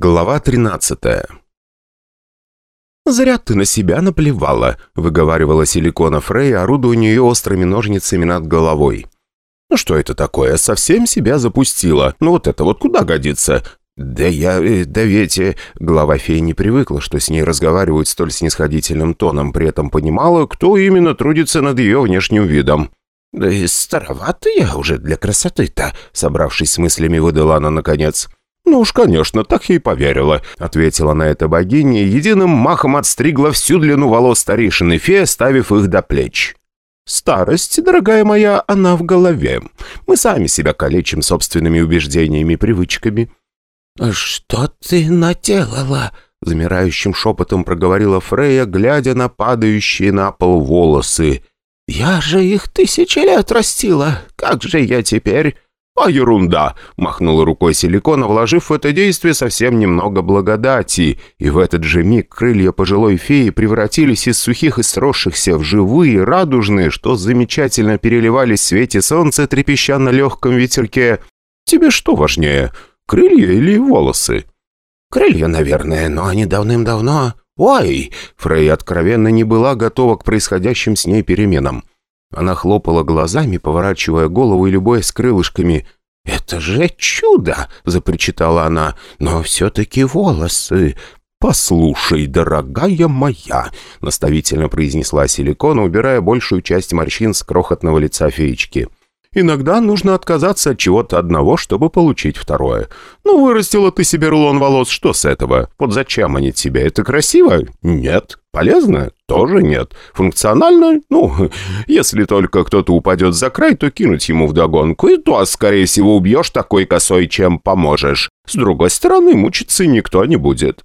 Глава 13 «Зря ты на себя наплевала», — выговаривала силикона Фрей, орудуя у нее острыми ножницами над головой. «Ну что это такое? Совсем себя запустила. Ну вот это вот куда годится? «Да я... э, да ведь...» э, Глава феи не привыкла, что с ней разговаривают столь снисходительным тоном, при этом понимала, кто именно трудится над ее внешним видом. «Да и старовато я уже для красоты-то», — собравшись с мыслями, выдала она наконец. «Ну уж, конечно, так я и поверила», — ответила на это богиня, единым махом отстригла всю длину волос старейшины фея, ставив их до плеч. «Старость, дорогая моя, она в голове. Мы сами себя калечим собственными убеждениями и привычками». «Что ты наделала?» — замирающим шепотом проговорила Фрея, глядя на падающие на пол волосы. «Я же их тысячи лет растила. Как же я теперь?» «А ерунда!» — махнула рукой силикона, вложив в это действие совсем немного благодати, и в этот же миг крылья пожилой феи превратились из сухих и сросшихся в живые, радужные, что замечательно переливались в свете солнца, трепеща на легком ветерке. «Тебе что важнее, крылья или волосы?» «Крылья, наверное, но они давным-давно...» «Ой!» Фрей откровенно не была готова к происходящим с ней переменам. Она хлопала глазами, поворачивая голову и любуясь крылышками. «Это же чудо!» — запричитала она. «Но все-таки волосы...» «Послушай, дорогая моя!» — наставительно произнесла Силикона, убирая большую часть морщин с крохотного лица феечки. Иногда нужно отказаться от чего-то одного, чтобы получить второе. Ну, вырастила ты себе рулон волос, что с этого? Вот зачем они тебе? Это красиво? Нет. Полезно? Тоже нет. Функционально? Ну, если только кто-то упадет за край, то кинуть ему вдогонку, и то, скорее всего, убьешь такой косой, чем поможешь. С другой стороны, мучиться никто не будет.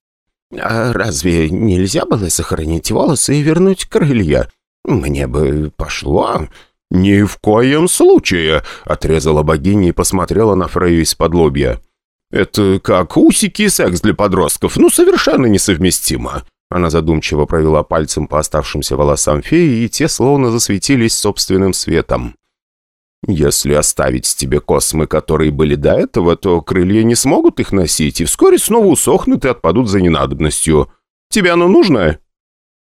А разве нельзя было сохранить волосы и вернуть крылья? Мне бы пошло... «Ни в коем случае!» — отрезала богиня и посмотрела на Фрейю из-под. «Это как усики и секс для подростков, ну совершенно несовместимо!» Она задумчиво провела пальцем по оставшимся волосам феи, и те словно засветились собственным светом. «Если оставить тебе космы, которые были до этого, то крылья не смогут их носить, и вскоре снова усохнут и отпадут за ненадобностью. Тебе оно нужно?»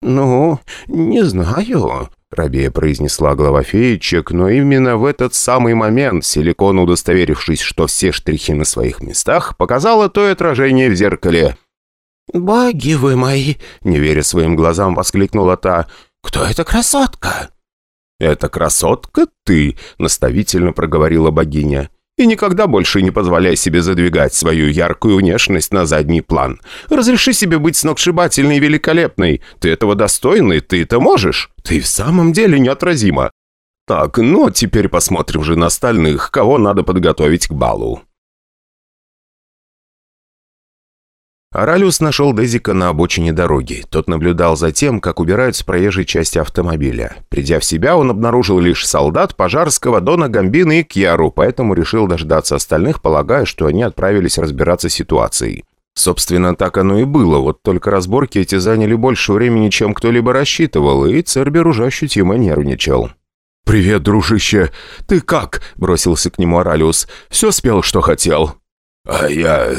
«Ну, не знаю», — рабея произнесла глава феечек, но именно в этот самый момент Силикон, удостоверившись, что все штрихи на своих местах, показала то отражение в зеркале. «Боги вы мои!» — не веря своим глазам, воскликнула та. «Кто эта красотка?» «Эта красотка ты!» — наставительно проговорила богиня. И никогда больше не позволяй себе задвигать свою яркую внешность на задний план. Разреши себе быть сногсшибательной и великолепной. Ты этого достойный, ты это можешь. Ты в самом деле неотразима. Так, ну а теперь посмотрим же на остальных, кого надо подготовить к балу. Аралиус нашел Дезика на обочине дороги. Тот наблюдал за тем, как убирают с проезжей части автомобиля. Придя в себя, он обнаружил лишь солдат, Пожарского, Дона Гамбина и Кьяру, поэтому решил дождаться остальных, полагая, что они отправились разбираться с ситуацией. Собственно, так оно и было, вот только разборки эти заняли больше времени, чем кто-либо рассчитывал, и Цербер уже ощутимо нервничал. «Привет, дружище! Ты как?» – бросился к нему Аралиус. «Все спел, что хотел?» «А я...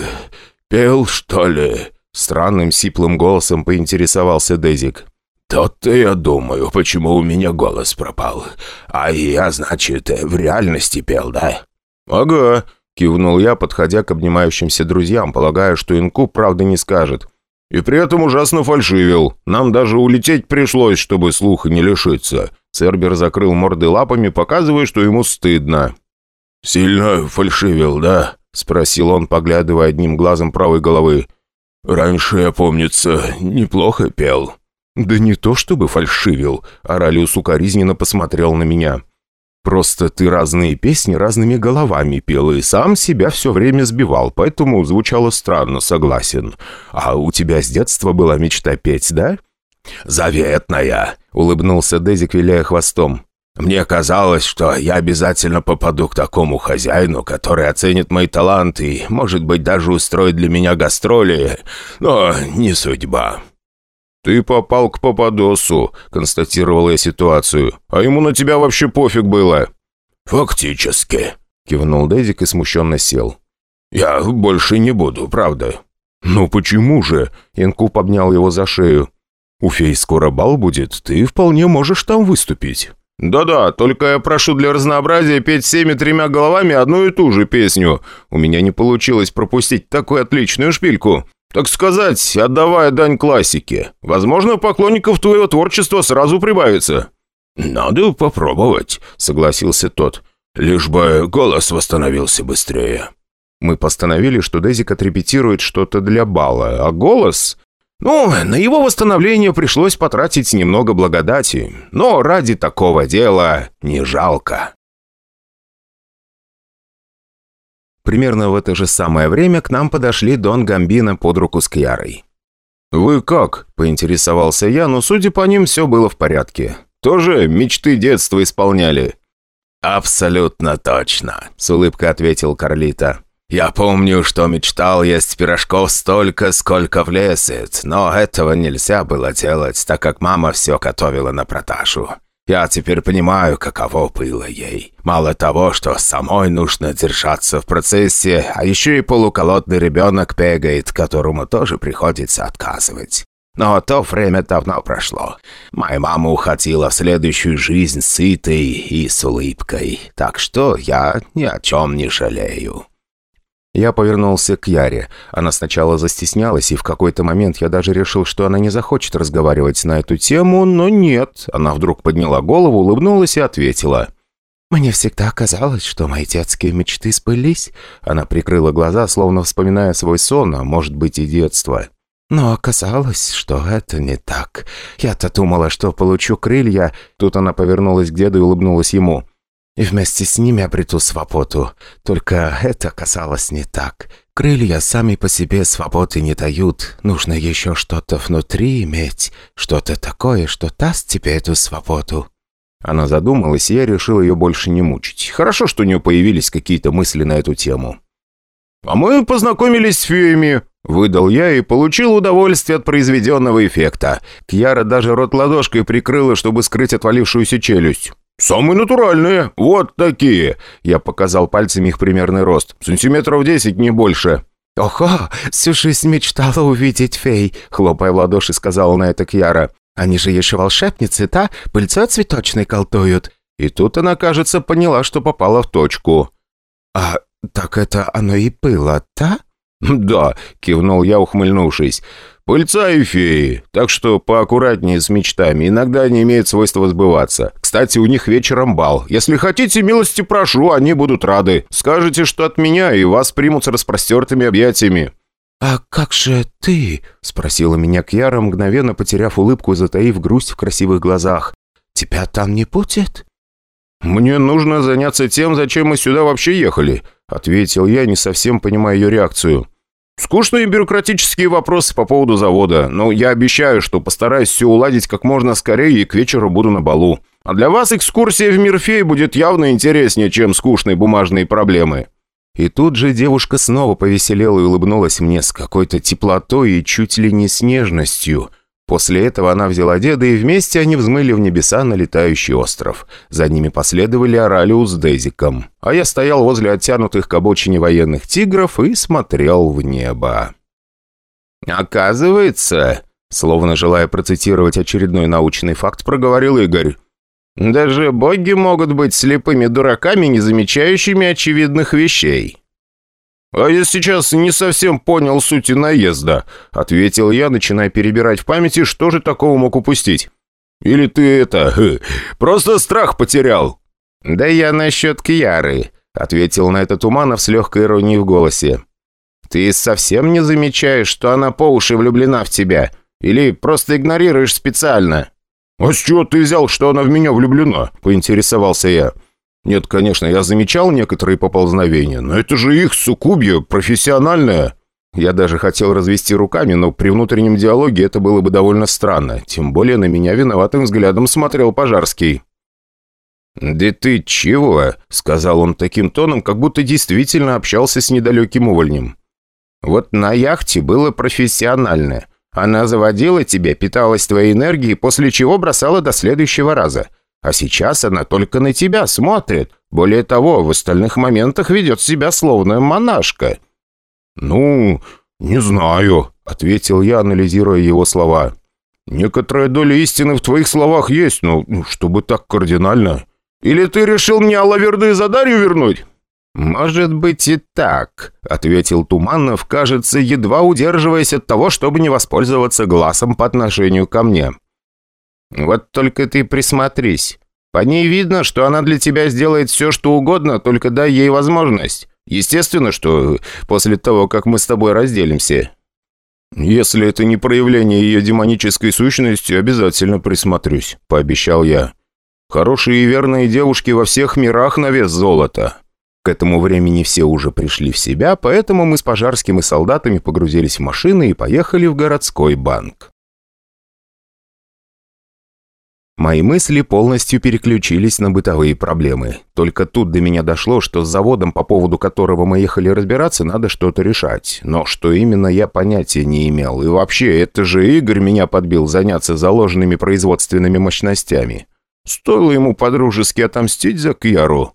«Пел, что ли?» — странным сиплым голосом поинтересовался Дезик. «Тот-то я думаю, почему у меня голос пропал. А я, значит, в реальности пел, да?» «Ага», — кивнул я, подходя к обнимающимся друзьям, полагая, что Инку правда не скажет. «И при этом ужасно фальшивил. Нам даже улететь пришлось, чтобы слуха не лишиться». Цербер закрыл морды лапами, показывая, что ему стыдно. «Сильно фальшивил, да?» — спросил он, поглядывая одним глазом правой головы. «Раньше, я, помнится, неплохо пел». «Да не то чтобы фальшивил», — Аралиус укоризненно посмотрел на меня. «Просто ты разные песни разными головами пел и сам себя все время сбивал, поэтому звучало странно, согласен. А у тебя с детства была мечта петь, да?» «Заветная», — улыбнулся Дезик, виляя хвостом. Мне казалось, что я обязательно попаду к такому хозяину, который оценит мои таланты и, может быть, даже устроит для меня гастроли, но не судьба». «Ты попал к Пападосу», — констатировал я ситуацию. «А ему на тебя вообще пофиг было». «Фактически», — кивнул Дезик и смущенно сел. «Я больше не буду, правда». «Ну почему же?» Инкуб обнял его за шею. «У фей скоро бал будет, ты вполне можешь там выступить». «Да-да, только я прошу для разнообразия петь всеми тремя головами одну и ту же песню. У меня не получилось пропустить такую отличную шпильку. Так сказать, отдавая дань классике. Возможно, поклонников твоего творчества сразу прибавится». «Надо попробовать», — согласился тот. «Лишь бы голос восстановился быстрее». Мы постановили, что Дезик отрепетирует что-то для бала, а голос... Ну, на его восстановление пришлось потратить немного благодати, но ради такого дела не жалко. Примерно в это же самое время к нам подошли Дон Гамбина под руку с Кьярой. «Вы как?» – поинтересовался я, но, судя по ним, все было в порядке. «Тоже мечты детства исполняли?» «Абсолютно точно», – с улыбкой ответил Карлита. «Я помню, что мечтал есть пирожков столько, сколько влезет, но этого нельзя было делать, так как мама все готовила на продажу. Я теперь понимаю, каково было ей. Мало того, что самой нужно держаться в процессе, а еще и полуколодный ребенок бегает, которому тоже приходится отказывать. Но то время давно прошло. Моя мама уходила в следующую жизнь сытой и с улыбкой, так что я ни о чем не жалею. Я повернулся к Яре. Она сначала застеснялась, и в какой-то момент я даже решил, что она не захочет разговаривать на эту тему, но нет. Она вдруг подняла голову, улыбнулась и ответила. «Мне всегда казалось, что мои детские мечты сбылись». Она прикрыла глаза, словно вспоминая свой сон, а может быть и детство. Но оказалось, что это не так. Я-то думала, что получу крылья. Тут она повернулась к деду и улыбнулась ему и вместе с ними обрету свободу. Только это казалось не так. Крылья сами по себе свободы не дают. Нужно еще что-то внутри иметь, что-то такое, что даст тебе эту свободу». Она задумалась, и я решил ее больше не мучить. Хорошо, что у нее появились какие-то мысли на эту тему. «А мы познакомились с феями», — выдал я и получил удовольствие от произведенного эффекта. Кьяра даже рот ладошкой прикрыла, чтобы скрыть отвалившуюся челюсть. «Самые натуральные, вот такие!» Я показал пальцами их примерный рост. «Сантиметров десять, не больше». «Ого, всю жизнь мечтала увидеть фей», — хлопая в ладоши, сказала на это Кьяра. «Они же еще волшебницы, да? Пыльцой цветочной колтуют». И тут она, кажется, поняла, что попала в точку. «А так это оно и было, да?» «Да», — кивнул я, ухмыльнувшись. Пыльца и феи, так что поаккуратнее с мечтами, иногда они имеют свойство сбываться. Кстати, у них вечером бал. Если хотите, милости прошу, они будут рады. Скажите, что от меня, и вас примут с распростертыми объятиями». «А как же ты?» — спросила меня Кьяра, мгновенно потеряв улыбку и затаив грусть в красивых глазах. «Тебя там не будет?» «Мне нужно заняться тем, зачем мы сюда вообще ехали», — ответил я, не совсем понимая ее реакцию. Скучные бюрократические вопросы по поводу завода, но я обещаю, что постараюсь все уладить как можно скорее и к вечеру буду на балу. А для вас экскурсия в мир фей будет явно интереснее, чем скучные бумажные проблемы». И тут же девушка снова повеселела и улыбнулась мне с какой-то теплотой и чуть ли не с нежностью. После этого она взяла деда, и вместе они взмыли в небеса на летающий остров. За ними последовали Оралиус с Дезиком. А я стоял возле оттянутых к обочине военных тигров и смотрел в небо. «Оказывается», словно желая процитировать очередной научный факт, проговорил Игорь, «даже боги могут быть слепыми дураками, не замечающими очевидных вещей». «А я сейчас не совсем понял сути наезда», — ответил я, начиная перебирать в памяти, что же такого мог упустить. «Или ты это... просто страх потерял?» «Да я насчет Кьяры», — ответил на это Туманов с легкой иронией в голосе. «Ты совсем не замечаешь, что она по уши влюблена в тебя? Или просто игнорируешь специально?» «А с чего ты взял, что она в меня влюблена?» — поинтересовался я. Нет, конечно, я замечал некоторые поползновения, но это же их суккубье, профессиональное. Я даже хотел развести руками, но при внутреннем диалоге это было бы довольно странно. Тем более на меня виноватым взглядом смотрел Пожарский. «Да ты чего?» — сказал он таким тоном, как будто действительно общался с недалеким увольнем. «Вот на яхте было профессиональное. Она заводила тебя, питалась твоей энергией, после чего бросала до следующего раза. А сейчас она только на тебя смотрит. Более того, в остальных моментах ведет себя словно монашка». «Ну, «Не знаю», — ответил я, анализируя его слова. «Некоторая доля истины в твоих словах есть, но ну, чтобы так кардинально. Или ты решил мне Алаверды за Дарью вернуть?» «Может быть и так», — ответил Туманов, кажется, едва удерживаясь от того, чтобы не воспользоваться глазом по отношению ко мне. «Вот только ты присмотрись. По ней видно, что она для тебя сделает все, что угодно, только дай ей возможность. Естественно, что после того, как мы с тобой разделимся». «Если это не проявление ее демонической сущности, обязательно присмотрюсь», — пообещал я. «Хорошие и верные девушки во всех мирах на вес золота». К этому времени все уже пришли в себя, поэтому мы с Пожарским и солдатами погрузились в машины и поехали в городской банк. Мои мысли полностью переключились на бытовые проблемы. Только тут до меня дошло, что с заводом, по поводу которого мы ехали разбираться, надо что-то решать. Но что именно, я понятия не имел. И вообще, это же Игорь меня подбил заняться заложенными производственными мощностями. Стоило ему подружески отомстить за Кьяру.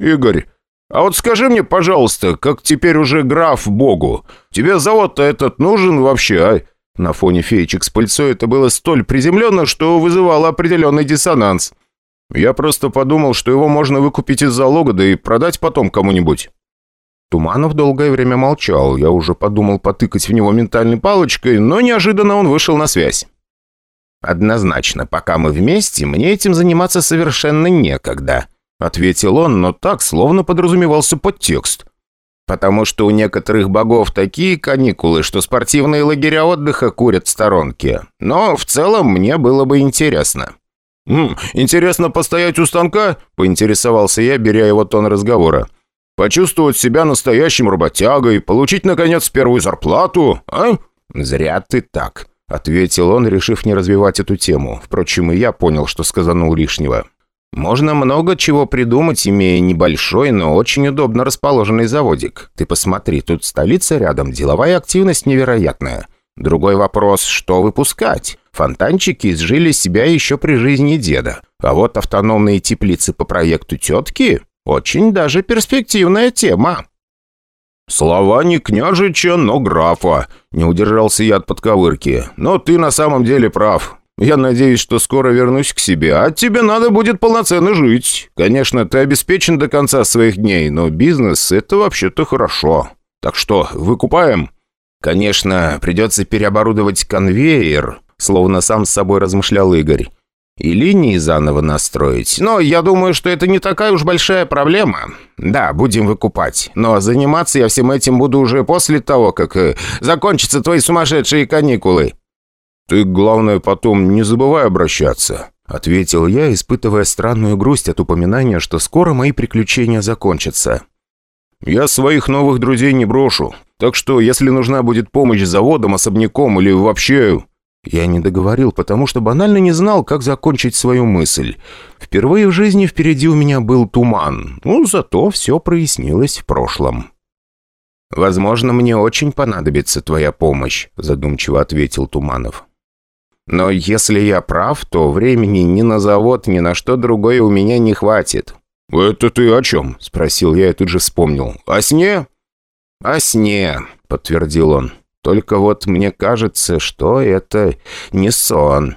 «Игорь, а вот скажи мне, пожалуйста, как теперь уже граф Богу, тебе завод-то этот нужен вообще, а?» На фоне феечек с пыльцой это было столь приземленно, что вызывало определенный диссонанс. Я просто подумал, что его можно выкупить из залога, да и продать потом кому-нибудь. Туманов долгое время молчал. Я уже подумал потыкать в него ментальной палочкой, но неожиданно он вышел на связь. «Однозначно, пока мы вместе, мне этим заниматься совершенно некогда», — ответил он, но так, словно подразумевался подтекст потому что у некоторых богов такие каникулы, что спортивные лагеря отдыха курят в сторонке. Но в целом мне было бы интересно». «М, «Интересно постоять у станка?» – поинтересовался я, беря его тон разговора. «Почувствовать себя настоящим работягой, получить, наконец, первую зарплату, а?» «Зря ты так», – ответил он, решив не развивать эту тему. Впрочем, и я понял, что сказанул лишнего. Можно много чего придумать, имея небольшой, но очень удобно расположенный заводик. Ты посмотри, тут столица рядом, деловая активность невероятная. Другой вопрос, что выпускать? Фонтанчики изжили себя еще при жизни деда. А вот автономные теплицы по проекту тетки – очень даже перспективная тема. «Слова не княжича, но графа», – не удержался я от подковырки. «Но ты на самом деле прав. Я надеюсь, что скоро вернусь к себе, а тебе надо будет полноценно жить. Конечно, ты обеспечен до конца своих дней, но бизнес – это вообще-то хорошо. Так что, выкупаем?» «Конечно, придется переоборудовать конвейер», словно сам с собой размышлял Игорь. «И линии заново настроить. Но я думаю, что это не такая уж большая проблема. Да, будем выкупать. Но заниматься я всем этим буду уже после того, как э, закончатся твои сумасшедшие каникулы». «Ты, главное, потом не забывай обращаться», — ответил я, испытывая странную грусть от упоминания, что скоро мои приключения закончатся. «Я своих новых друзей не брошу, так что, если нужна будет помощь заводом, особняком или вообще...» Я не договорил, потому что банально не знал, как закончить свою мысль. Впервые в жизни впереди у меня был туман, ну, зато все прояснилось в прошлом. «Возможно, мне очень понадобится твоя помощь», — задумчиво ответил Туманов. Но если я прав, то времени ни на завод, ни на что другое у меня не хватит». «Это ты о чем?» – спросил я и тут же вспомнил. «О сне?» «О сне», – подтвердил он. «Только вот мне кажется, что это не сон».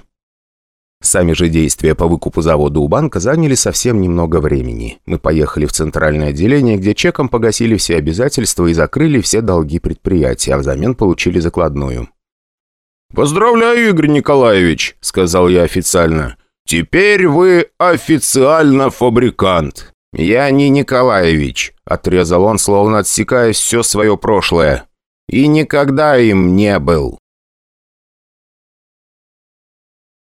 Сами же действия по выкупу завода у банка заняли совсем немного времени. Мы поехали в центральное отделение, где чеком погасили все обязательства и закрыли все долги предприятия, а взамен получили закладную. «Поздравляю, Игорь Николаевич», — сказал я официально. «Теперь вы официально фабрикант». «Я не Николаевич», — отрезал он, словно отсекая все свое прошлое. «И никогда им не был».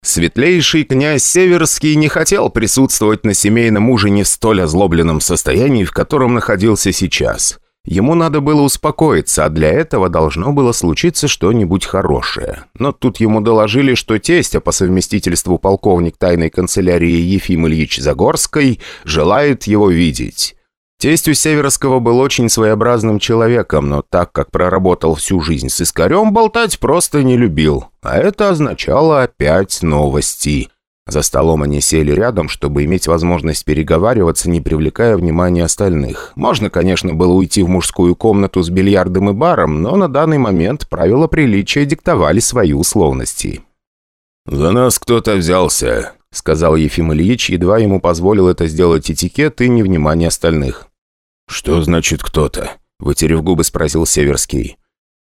Светлейший князь Северский не хотел присутствовать на семейном ужине в столь озлобленном состоянии, в котором находился сейчас. Ему надо было успокоиться, а для этого должно было случиться что-нибудь хорошее. Но тут ему доложили, что тесть, а по совместительству полковник тайной канцелярии Ефим Ильич Загорской, желает его видеть. Тесть у Северского был очень своеобразным человеком, но так как проработал всю жизнь с искарем, болтать просто не любил. А это означало опять новости. За столом они сели рядом, чтобы иметь возможность переговариваться, не привлекая внимания остальных. Можно, конечно, было уйти в мужскую комнату с бильярдом и баром, но на данный момент правила приличия диктовали свои условности. «За нас кто-то взялся», — сказал Ефим Ильич, едва ему позволил это сделать этикет и невнимание остальных. «Что значит кто-то?» — вытерев губы, спросил Северский.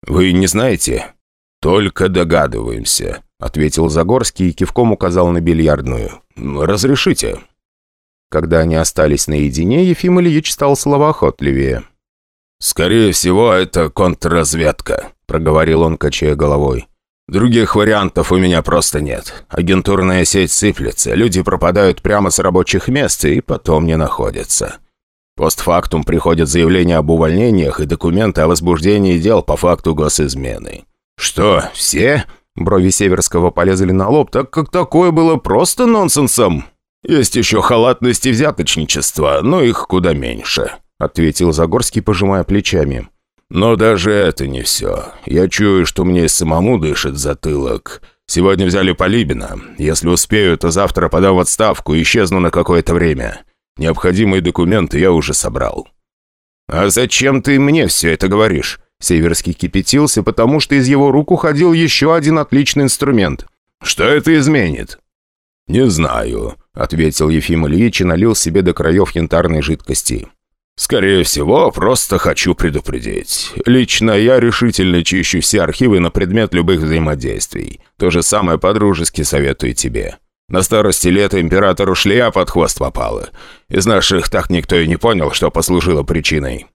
«Вы не знаете?» «Только догадываемся», ответил Загорский и кивком указал на бильярдную. «Разрешите». Когда они остались наедине, Ефим Ильич стал словоохотливее. «Скорее всего, это контрразведка», — проговорил он, качая головой. «Других вариантов у меня просто нет. Агентурная сеть сыплется, люди пропадают прямо с рабочих мест и потом не находятся. Постфактум приходят заявления об увольнениях и документы о возбуждении дел по факту госизмены. Что, все?» Брови Северского полезли на лоб, так как такое было просто нонсенсом. «Есть еще халатность и взяточничество, но их куда меньше», — ответил Загорский, пожимая плечами. «Но даже это не все. Я чую, что мне самому дышит затылок. Сегодня взяли Полибина. Если успею, то завтра подам в отставку и исчезну на какое-то время. Необходимые документы я уже собрал». «А зачем ты мне все это говоришь?» Северский кипятился, потому что из его рук уходил еще один отличный инструмент. «Что это изменит?» «Не знаю», — ответил Ефим Ильич и налил себе до краев янтарной жидкости. «Скорее всего, просто хочу предупредить. Лично я решительно чищу все архивы на предмет любых взаимодействий. То же самое по-дружески советую тебе. На старости лет императору шлея под хвост попала. Из наших так никто и не понял, что послужило причиной.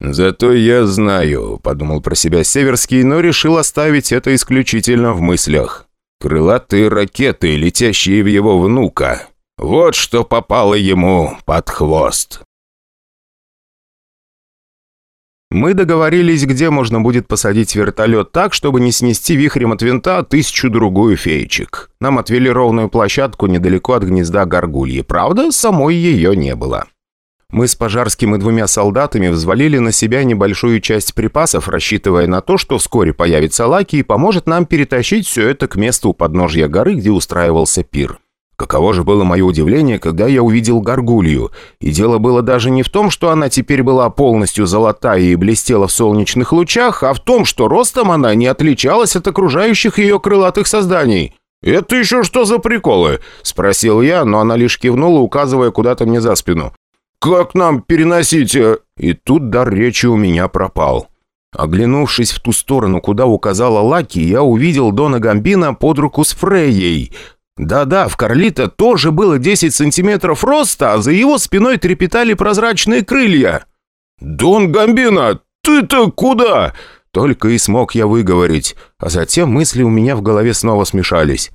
«Зато я знаю», — подумал про себя Северский, но решил оставить это исключительно в мыслях. «Крылатые ракеты, летящие в его внука. Вот что попало ему под хвост». Мы договорились, где можно будет посадить вертолет так, чтобы не снести вихрем от винта тысячу-другую феечек. Нам отвели ровную площадку недалеко от гнезда горгульи. Правда, самой ее не было. Мы с Пожарским и двумя солдатами взвалили на себя небольшую часть припасов, рассчитывая на то, что вскоре появится Лаки и поможет нам перетащить все это к месту у подножья горы, где устраивался пир. Каково же было мое удивление, когда я увидел горгулью. И дело было даже не в том, что она теперь была полностью золотая и блестела в солнечных лучах, а в том, что ростом она не отличалась от окружающих ее крылатых созданий. «Это еще что за приколы?» – спросил я, но она лишь кивнула, указывая куда-то мне за спину. «Как нам переносить?» э?» И тут дар речи у меня пропал. Оглянувшись в ту сторону, куда указала Лаки, я увидел Дона Гамбина под руку с Фрейей. Да-да, в Карлита тоже было 10 сантиметров роста, а за его спиной трепетали прозрачные крылья. «Дон Гамбина, ты-то куда?» Только и смог я выговорить, а затем мысли у меня в голове снова смешались.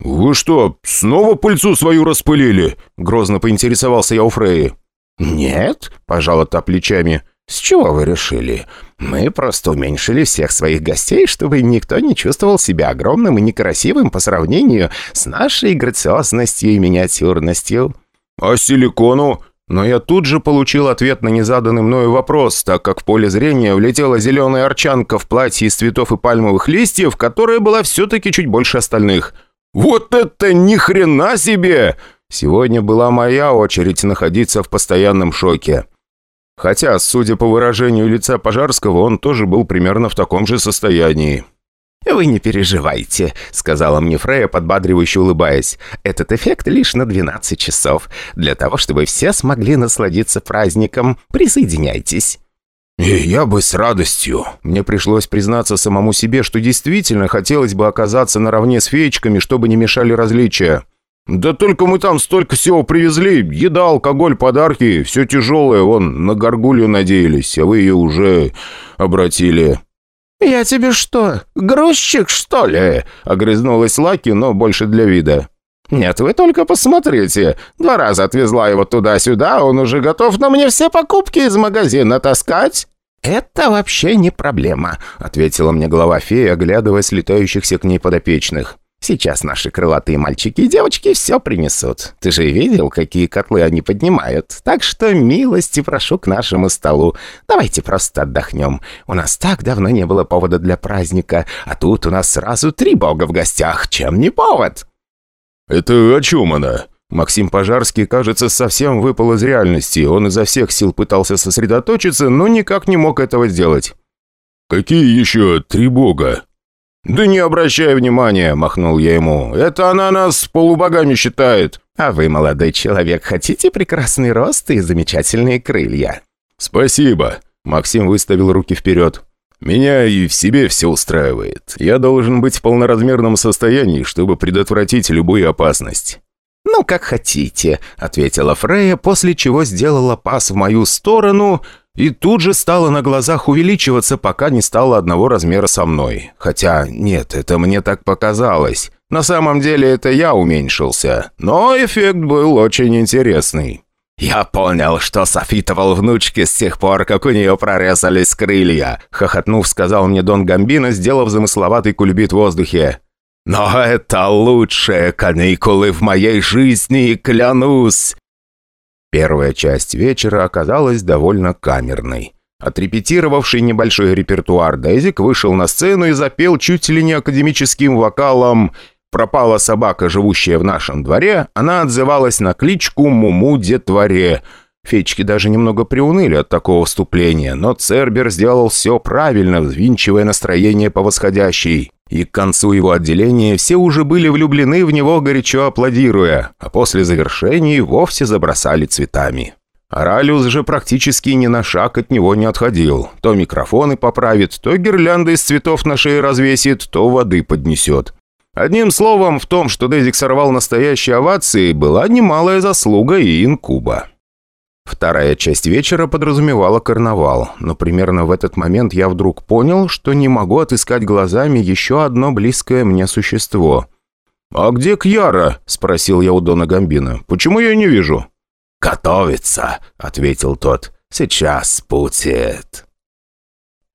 «Вы что, снова пыльцу свою распылили?» Грозно поинтересовался я у Фреи. «Нет», – пожала та плечами. «С чего вы решили? Мы просто уменьшили всех своих гостей, чтобы никто не чувствовал себя огромным и некрасивым по сравнению с нашей грациозностью и миниатюрностью». «А силикону?» Но я тут же получил ответ на незаданный мною вопрос, так как в поле зрения влетела зеленая арчанка в платье из цветов и пальмовых листьев, которая была все-таки чуть больше остальных. «Вот это ни хрена себе!» Сегодня была моя очередь находиться в постоянном шоке. Хотя, судя по выражению лица Пожарского, он тоже был примерно в таком же состоянии. «Вы не переживайте», — сказала мне Фрея, подбадривающе улыбаясь. «Этот эффект лишь на 12 часов. Для того, чтобы все смогли насладиться праздником, присоединяйтесь». И я бы с радостью. Мне пришлось признаться самому себе, что действительно хотелось бы оказаться наравне с феечками, чтобы не мешали различия. «Да только мы там столько всего привезли. Еда, алкоголь, подарки. Все тяжелое. Вон, на горгулью надеялись, а вы ее уже обратили». «Я тебе что, грузчик, что ли?» — огрызнулась Лаки, но больше для вида. «Нет, вы только посмотрите. Два раза отвезла его туда-сюда, он уже готов на мне все покупки из магазина таскать». «Это вообще не проблема», — ответила мне глава феи, оглядывая слетающихся к ней подопечных. Сейчас наши крылатые мальчики и девочки все принесут. Ты же видел, какие котлы они поднимают. Так что милости прошу к нашему столу. Давайте просто отдохнем. У нас так давно не было повода для праздника, а тут у нас сразу три бога в гостях. Чем не повод?» «Это о чем она?» Максим Пожарский, кажется, совсем выпал из реальности. Он изо всех сил пытался сосредоточиться, но никак не мог этого сделать. «Какие еще три бога?» «Да не обращай внимания», — махнул я ему. «Это она нас полубогами считает». «А вы, молодой человек, хотите прекрасный рост и замечательные крылья?» «Спасибо», — Максим выставил руки вперед. «Меня и в себе все устраивает. Я должен быть в полноразмерном состоянии, чтобы предотвратить любую опасность». «Ну, как хотите», — ответила Фрея, после чего сделала пас в мою сторону и тут же стала на глазах увеличиваться, пока не стала одного размера со мной. Хотя, нет, это мне так показалось. На самом деле это я уменьшился, но эффект был очень интересный. «Я понял, что софитовал внучки с тех пор, как у нее прорезались крылья», хохотнув, сказал мне Дон Гамбино, сделав замысловатый кульбит в воздухе. «Но это лучшие каникулы в моей жизни, клянусь!» Первая часть вечера оказалась довольно камерной. Отрепетировавший небольшой репертуар Дезик вышел на сцену и запел чуть ли не академическим вокалом «Пропала собака, живущая в нашем дворе», она отзывалась на кличку Муму Детворе. Фечки даже немного приуныли от такого вступления, но Цербер сделал все правильно, взвинчивая настроение по восходящей. И к концу его отделения все уже были влюблены в него, горячо аплодируя, а после завершения вовсе забросали цветами. Оралиус же практически ни на шаг от него не отходил. То микрофоны поправит, то гирлянды из цветов на шее развесит, то воды поднесет. Одним словом, в том, что Дезик сорвал настоящие овации, была немалая заслуга и инкуба. Вторая часть вечера подразумевала карнавал, но примерно в этот момент я вдруг понял, что не могу отыскать глазами еще одно близкое мне существо. «А где Кьяра?» – спросил я у Дона Гамбина. «Почему я не вижу?» «Готовится», – ответил тот. «Сейчас спутит».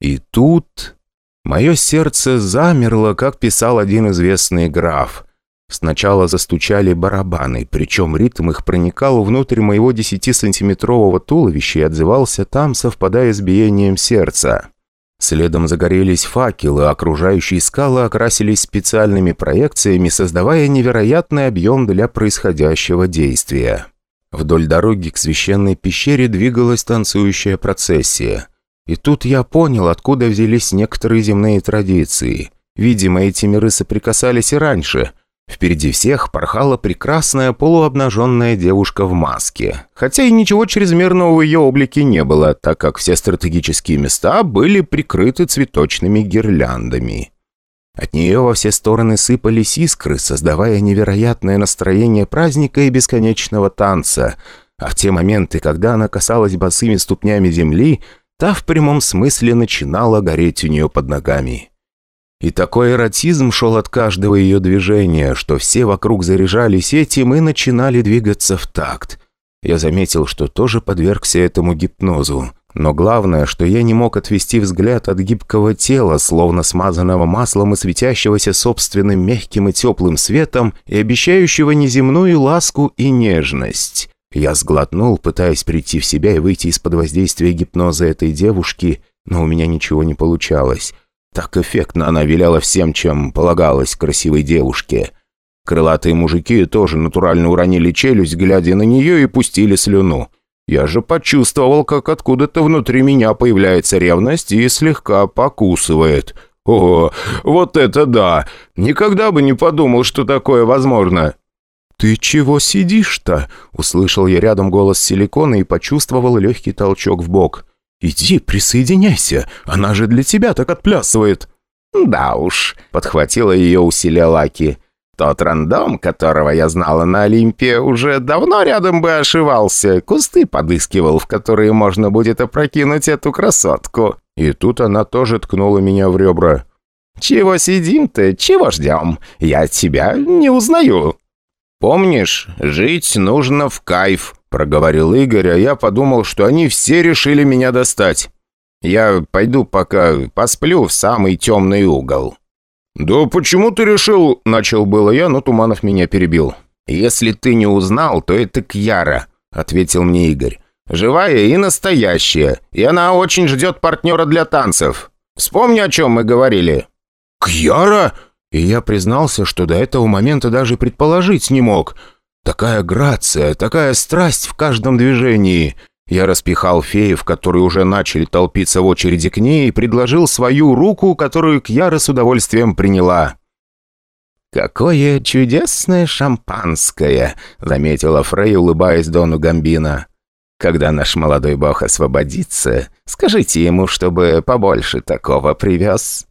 И тут мое сердце замерло, как писал один известный граф – Сначала застучали барабаны, причем ритм их проникал внутрь моего 10-сантиметрового туловища и отзывался там, совпадая с биением сердца. Следом загорелись факелы, окружающие скалы окрасились специальными проекциями, создавая невероятный объем для происходящего действия. Вдоль дороги к священной пещере двигалась танцующая процессия. И тут я понял, откуда взялись некоторые земные традиции. Видимо, эти миры соприкасались и раньше – Впереди всех порхала прекрасная полуобнаженная девушка в маске. Хотя и ничего чрезмерного в ее облике не было, так как все стратегические места были прикрыты цветочными гирляндами. От нее во все стороны сыпались искры, создавая невероятное настроение праздника и бесконечного танца. А в те моменты, когда она касалась босыми ступнями земли, та в прямом смысле начинала гореть у нее под ногами. И такой эротизм шел от каждого ее движения, что все вокруг заряжались этим и начинали двигаться в такт. Я заметил, что тоже подвергся этому гипнозу. Но главное, что я не мог отвести взгляд от гибкого тела, словно смазанного маслом и светящегося собственным мягким и теплым светом и обещающего неземную ласку и нежность. Я сглотнул, пытаясь прийти в себя и выйти из-под воздействия гипноза этой девушки, но у меня ничего не получалось. Так эффектно она виляла всем, чем полагалось красивой девушке. Крылатые мужики тоже натурально уронили челюсть, глядя на нее, и пустили слюну. Я же почувствовал, как откуда-то внутри меня появляется ревность и слегка покусывает. О, вот это да! Никогда бы не подумал, что такое возможно. «Ты чего сидишь-то?» — услышал я рядом голос силикона и почувствовал легкий толчок в бок. «Иди, присоединяйся, она же для тебя так отплясывает». «Да уж», — подхватила ее усилия Лаки. «Тот рандом, которого я знала на Олимпе, уже давно рядом бы ошивался, кусты подыскивал, в которые можно будет опрокинуть эту красотку». И тут она тоже ткнула меня в ребра. «Чего сидим-то? Чего ждем? Я тебя не узнаю». «Помнишь, жить нужно в кайф», Проговорил Игорь, а я подумал, что они все решили меня достать. Я пойду пока посплю в самый темный угол. «Да почему ты решил?» – начал было я, но Туманов меня перебил. «Если ты не узнал, то это Кьяра», – ответил мне Игорь. «Живая и настоящая, и она очень ждет партнера для танцев. Вспомни, о чем мы говорили». «Кьяра?» И я признался, что до этого момента даже предположить не мог. Такая грация, такая страсть в каждом движении. Я распихал феев, которые уже начали толпиться в очереди к ней, и предложил свою руку, которую Кьяра с удовольствием приняла. «Какое чудесное шампанское!» — заметила Фрей, улыбаясь Дону Гамбина. «Когда наш молодой бог освободится, скажите ему, чтобы побольше такого привез».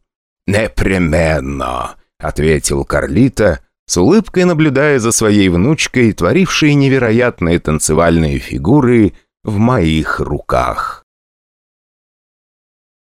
«Непременно!» — ответил Карлита, с улыбкой наблюдая за своей внучкой, творившей невероятные танцевальные фигуры в моих руках.